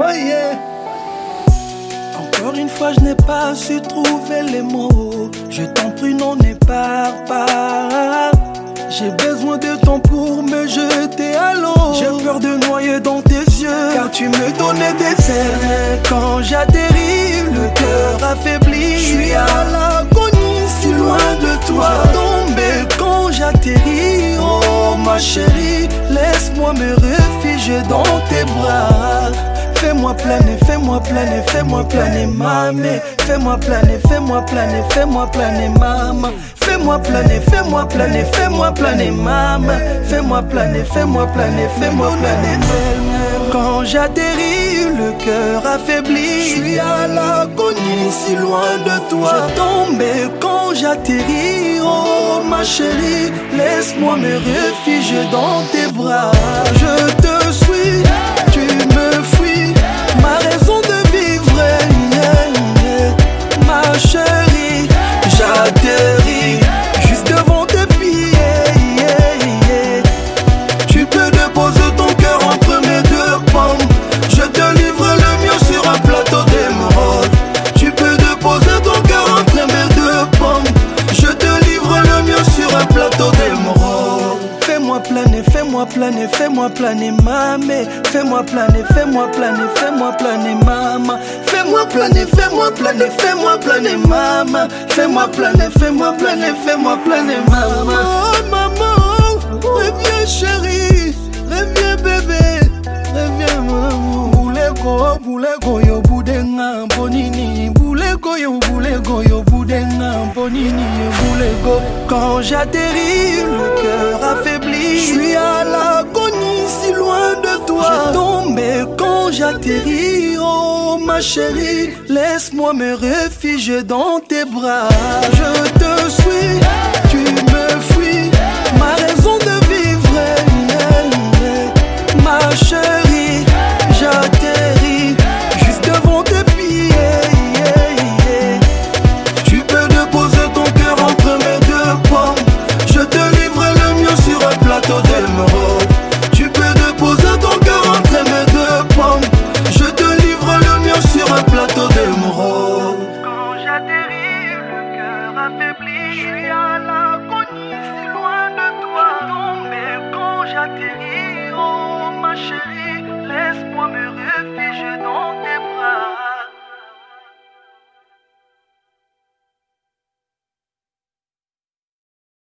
Oh yeah. Encore une fois, je n'ai pas su trouver les mots. Je t'en prie, non, n'épare pas. J'ai besoin de temps pour me jeter à l'eau. J'ai peur de noyer dans tes yeux. Car tu me donnais des ailes. Quand j'atterris, le cœur affaibli. Je suis à de toi. Tombé quand j'atterris. Oh ma chérie, laisse-moi me réfugier dans tes bras. Fais-moi planer, fais-moi planer, fais-moi planer, mamé. Fais-moi planer, fais-moi planer, fais-moi planer, maman. Fais-moi planer, fais-moi planer, fais-moi planer, maman. Fais-moi planer, fais-moi planer, fais-moi planer. Quand j'atterris, le cœur affaibli. Je suis à l'agonie, si loin de toi. Je tombé quand j'atterris, oh ma chérie. Laisse-moi me réfugier dans tes bras. Je planer, fais-moi planer, mamé. Fais-moi planer, fais-moi planer, fais-moi planer, maman. Fais-moi planer, fais-moi planer, fais-moi planer, maman. Fais-moi planer, fais-moi planer, fais-moi planer, maman. Oh, maman, reviens chérie, reviens bébé, reviens mon amour. Boulego, boulego, yo boudenga, bonini. Boulego, yo boulego, yo boudenga, bonini, boulego. Quand j'atterris, le cœur affaibli. Oh ma chérie, laisse-moi me réfugier dans tes bras. Je te suis, tu me fuis. Ma raison de vivre, yeah, yeah. ma chérie. affaibli. Je suis à l'agonie, si loin de toi. Non, mais quand j'atterris, oh ma chérie, laisse-moi me réfugier dans